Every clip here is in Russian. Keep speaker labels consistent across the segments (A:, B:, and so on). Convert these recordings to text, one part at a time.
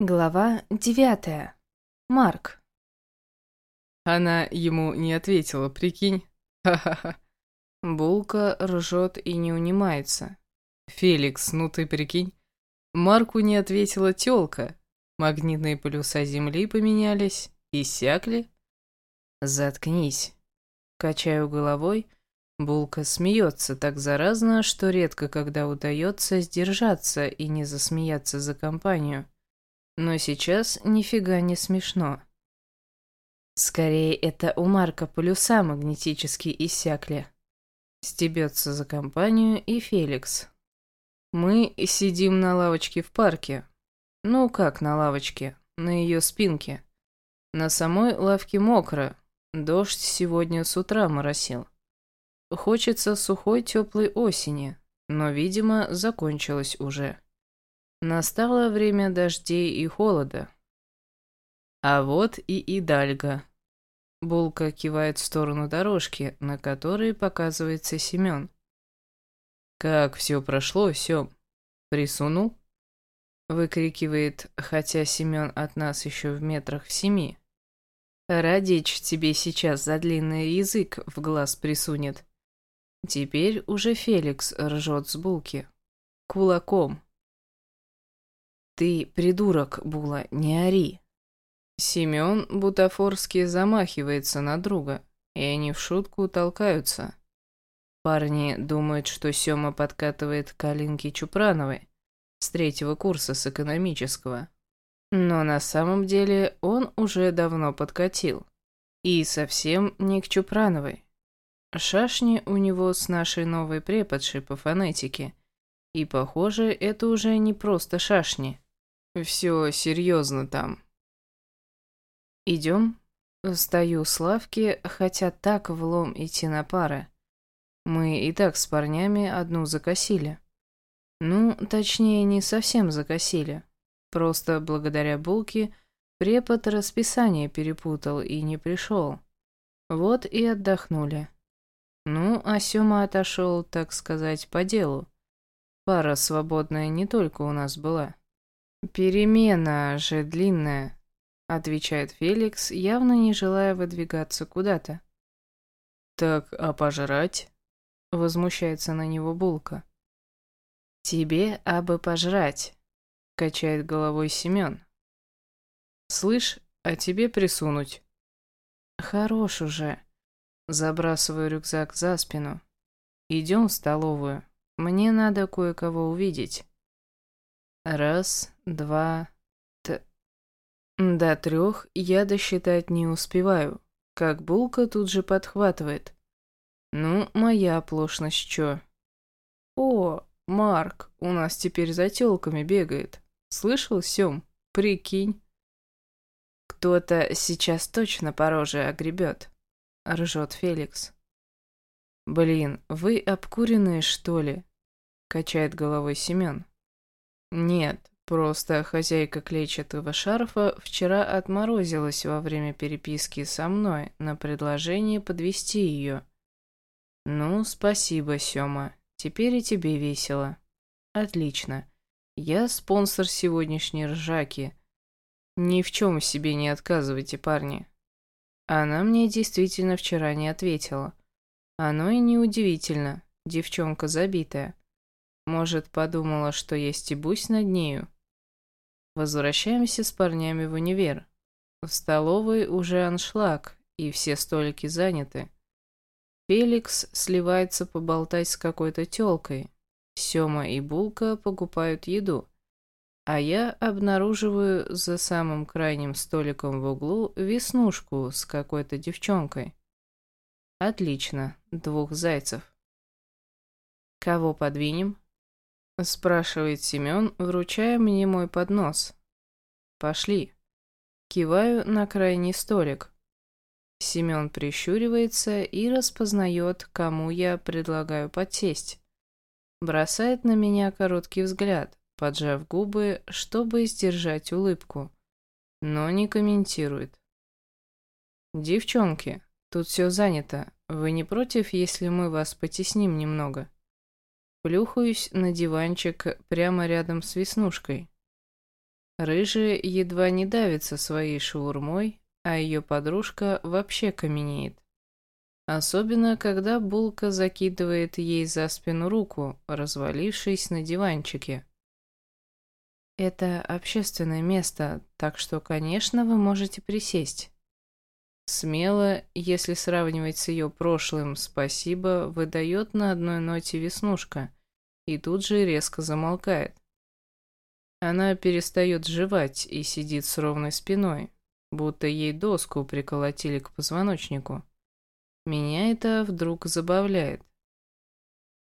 A: Глава девятая. Марк.
B: Она ему не ответила, прикинь. Ха-ха-ха. Булка ржет и не унимается. Феликс, ну ты прикинь. Марку не ответила тёлка. Магнитные полюса Земли поменялись, иссякли. Заткнись. Качаю головой. Булка смеется так заразно, что редко когда удается сдержаться и не засмеяться за компанию. Но сейчас нифига не смешно. Скорее, это у Марка полюса магнетически иссякли. Стебется за компанию и Феликс. Мы сидим на лавочке в парке. Ну как на лавочке? На ее спинке. На самой лавке мокро. Дождь сегодня с утра моросил. Хочется сухой теплой осени, но, видимо, закончилось уже. Настало время дождей и холода. А вот и Идальга. Булка кивает в сторону дорожки, на которой показывается Семен. «Как все прошло, Сем? Присунул?» Выкрикивает, хотя Семен от нас еще в метрах в семи. «Радич тебе сейчас за длинный язык в глаз присунет». Теперь уже Феликс ржет с булки. Кулаком. «Ты придурок, Була, не ори!» Семен бутафорски замахивается на друга, и они в шутку толкаются. Парни думают, что Сёма подкатывает к Алинке Чупрановой с третьего курса с экономического. Но на самом деле он уже давно подкатил. И совсем не к Чупрановой. Шашни у него с нашей новой преподшей по фонетике. И, похоже, это уже не просто шашни. Все серьезно там. Идем. Стою с лавки, хотя так влом идти на пары. Мы и так с парнями одну закосили. Ну, точнее, не совсем закосили. Просто благодаря булке препод расписание перепутал и не пришел. Вот и отдохнули. Ну, а Сёма отошел, так сказать, по делу. Пара свободная не только у нас была. «Перемена же длинная», — отвечает Феликс, явно не желая выдвигаться куда-то. «Так, а пожрать?» — возмущается на него Булка. «Тебе абы пожрать», — качает головой Семен. «Слышь, а тебе присунуть». «Хорош уже». Забрасываю рюкзак за спину. «Идем в столовую. Мне надо кое-кого увидеть». Раз, два, т... До трех я досчитать не успеваю, как булка тут же подхватывает. Ну, моя оплошность чё? О, Марк, у нас теперь за тёлками бегает. Слышал, Сём? Прикинь. Кто-то сейчас точно по роже огребет, ржет Феликс. Блин, вы обкуренные, что ли? Качает головой Семен. Нет, просто хозяйка клетчатого шарфа вчера отморозилась во время переписки со мной на предложение подвести ее. Ну, спасибо, Сёма. Теперь и тебе весело. Отлично. Я спонсор сегодняшней ржаки. Ни в чем себе не отказывайте, парни. Она мне действительно вчера не ответила. Оно и неудивительно. Девчонка забитая. Может, подумала, что я стебусь над нею? Возвращаемся с парнями в универ. В столовой уже аншлаг, и все столики заняты. Феликс сливается поболтать с какой-то тёлкой. Сёма и Булка покупают еду. А я обнаруживаю за самым крайним столиком в углу веснушку с какой-то девчонкой. Отлично, двух зайцев. Кого подвинем? Спрашивает Семен, вручая мне мой поднос. Пошли. Киваю на крайний столик. Семен прищуривается и распознает, кому я предлагаю подсесть. Бросает на меня короткий взгляд, поджав губы, чтобы сдержать улыбку. Но не комментирует. «Девчонки, тут все занято. Вы не против, если мы вас потесним немного?» Плюхаюсь на диванчик прямо рядом с Веснушкой. Рыжая едва не давится своей шаурмой, а ее подружка вообще каменеет. Особенно, когда Булка закидывает ей за спину руку, развалившись на диванчике.
A: Это общественное место, так что, конечно, вы можете присесть.
B: Смело, если сравнивать с ее прошлым «спасибо», выдает на одной ноте веснушка и тут же резко замолкает. Она перестает жевать и сидит с ровной спиной, будто ей доску приколотили к позвоночнику. Меня это вдруг забавляет.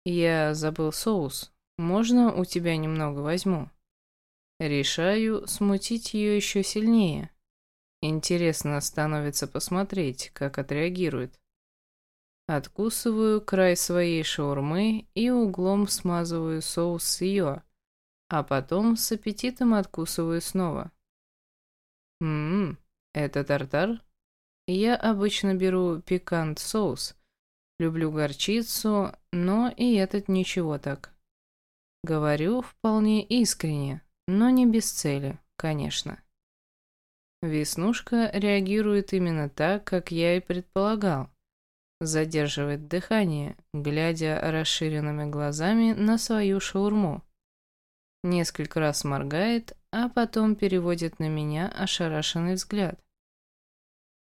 B: Я забыл соус. Можно у тебя немного возьму? Решаю смутить ее еще сильнее. Интересно становится посмотреть, как отреагирует. Откусываю край своей шаурмы и углом смазываю соус с ее, а потом с аппетитом откусываю снова. Ммм, это тартар? Я обычно беру пикант соус. Люблю горчицу, но и этот ничего так. Говорю вполне искренне, но не без цели, конечно. Веснушка реагирует именно так, как я и предполагал. Задерживает дыхание, глядя расширенными глазами на свою шаурму. Несколько раз моргает, а потом переводит на меня ошарашенный взгляд.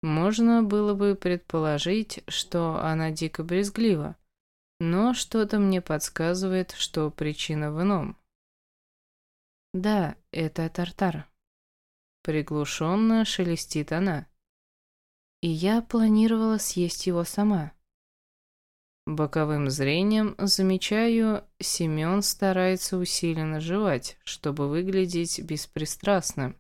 B: Можно было бы предположить, что она дико брезглива, но что-то мне подсказывает, что причина в ином.
A: Да, это тартар.
B: Приглушенно шелестит она.
A: И я планировала съесть его сама.
B: Боковым зрением замечаю, Семен старается усиленно жевать, чтобы выглядеть беспристрастным.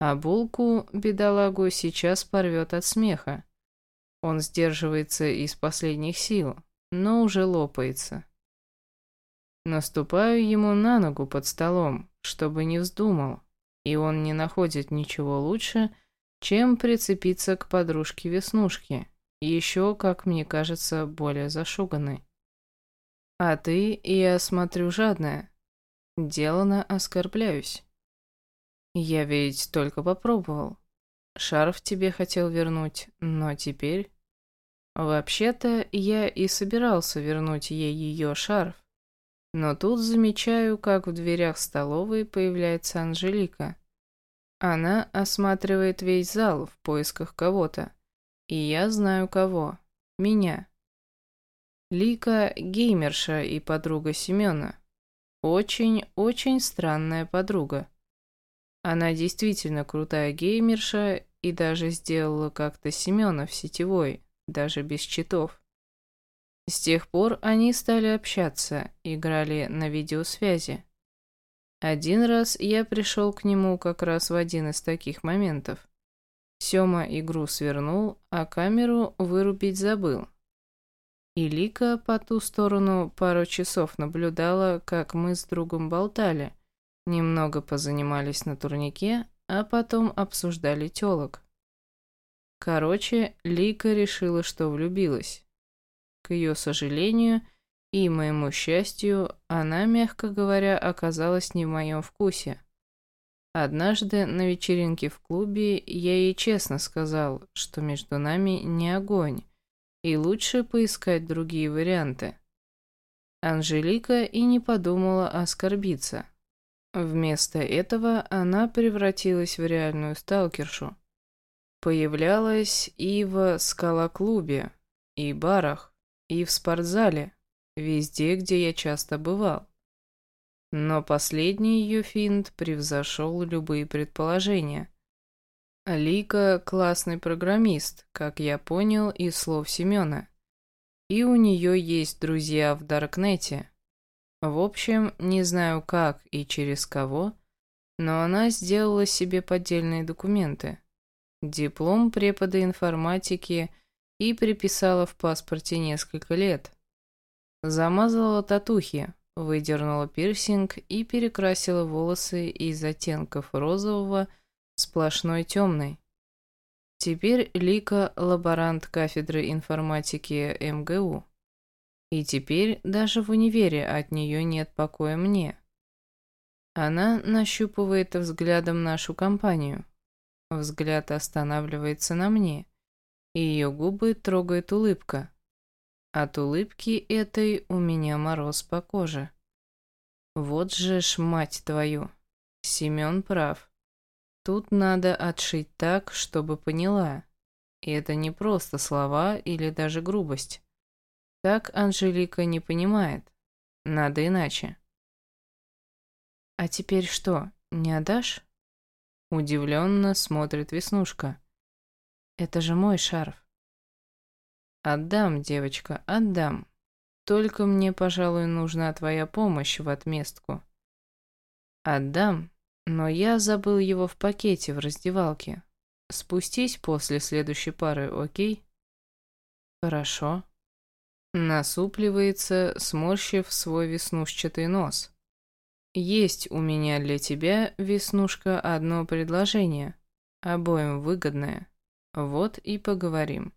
B: А булку, бедолагу, сейчас порвет от смеха. Он сдерживается из последних сил, но уже лопается. Наступаю ему на ногу под столом, чтобы не вздумал, и он не находит ничего лучше, чем прицепиться к подружке Веснушки, еще, как мне кажется, более зашуганной. А ты, я смотрю, жадная. Делано оскорбляюсь. Я ведь только попробовал. Шарф тебе хотел вернуть, но теперь... Вообще-то я и собирался вернуть ей ее шарф. Но тут замечаю, как в дверях столовой появляется Анжелика. Она осматривает весь зал в поисках кого-то. И я знаю кого. Меня. Лика – геймерша и подруга Семена. Очень-очень странная подруга. Она действительно крутая геймерша и даже сделала как-то Семена в сетевой, даже без читов. С тех пор они стали общаться, играли на видеосвязи. Один раз я пришел к нему как раз в один из таких моментов. Сёма игру свернул, а камеру вырубить забыл. И Лика по ту сторону пару часов наблюдала, как мы с другом болтали – Немного позанимались на турнике, а потом обсуждали тёлок. Короче, Лика решила, что влюбилась. К ее сожалению и моему счастью, она, мягко говоря, оказалась не в моем вкусе. Однажды на вечеринке в клубе я ей честно сказал, что между нами не огонь, и лучше поискать другие варианты. Анжелика и не подумала оскорбиться. Вместо этого она превратилась в реальную сталкершу. Появлялась и в скала-клубе, и барах, и в спортзале, везде, где я часто бывал. Но последний ее финт превзошел любые предположения. Лика – классный программист, как я понял из слов Семена. И у нее есть друзья в Даркнете, в общем, не знаю как и через кого, но она сделала себе поддельные документы. Диплом препода информатики и приписала в паспорте несколько лет. Замазала татухи, выдернула пирсинг и перекрасила волосы из оттенков розового в сплошной темный. Теперь Лика – лаборант кафедры информатики МГУ. И теперь даже в универе от нее нет покоя мне.
A: Она нащупывает взглядом нашу компанию. Взгляд останавливается на мне, и ее губы трогает улыбка. От улыбки этой у меня мороз по коже. Вот же ж, мать твою, Семен прав. Тут надо отшить так, чтобы поняла. И это не просто слова или даже грубость. Так Анжелика не понимает. Надо иначе. «А теперь что, не отдашь?» Удивленно смотрит Веснушка. «Это же мой шарф». «Отдам, девочка, отдам. Только мне, пожалуй, нужна твоя помощь в отместку». «Отдам, но я забыл его в пакете в раздевалке. Спустись после следующей пары, окей?» «Хорошо». Насупливается, сморщив свой веснушчатый нос. Есть у меня для тебя, Веснушка, одно предложение. Обоим выгодное. Вот и поговорим.